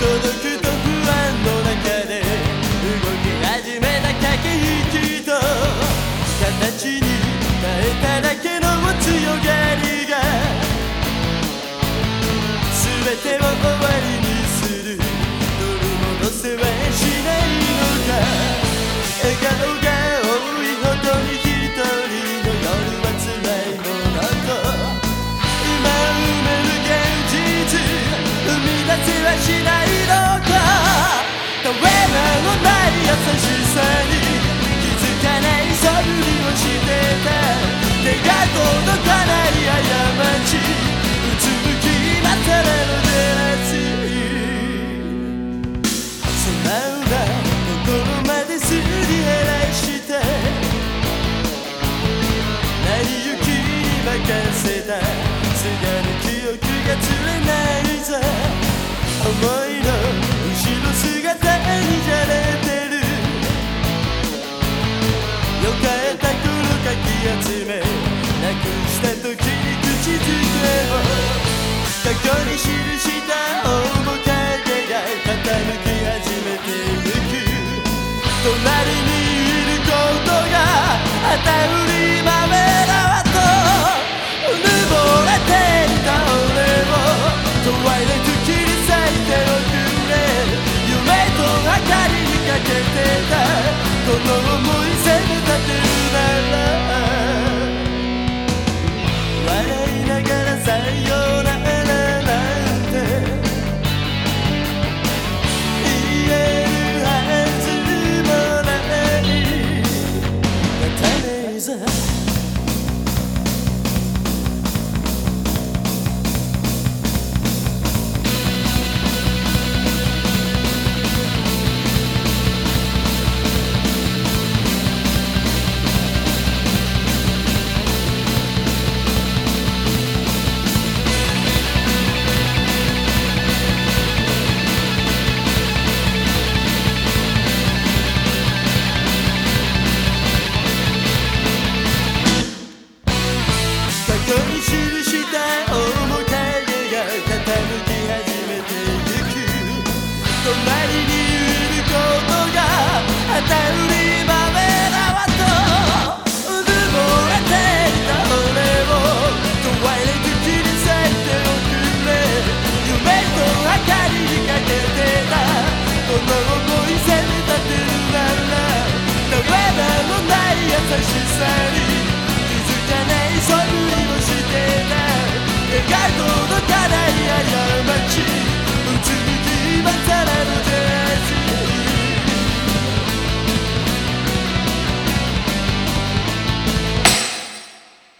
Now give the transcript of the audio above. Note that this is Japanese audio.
届くと不安の中で動き始めた駆け引きと形に変えただけしさに気づかないそぶりをしてした時に口づけを過去に記した面影が傾き始めてゆく隣にいることが当たり前だわとうぬぼれていた俺をトワイラット切り裂いておくれ夢と明かりにかけてた。この想いせめたてる。たり前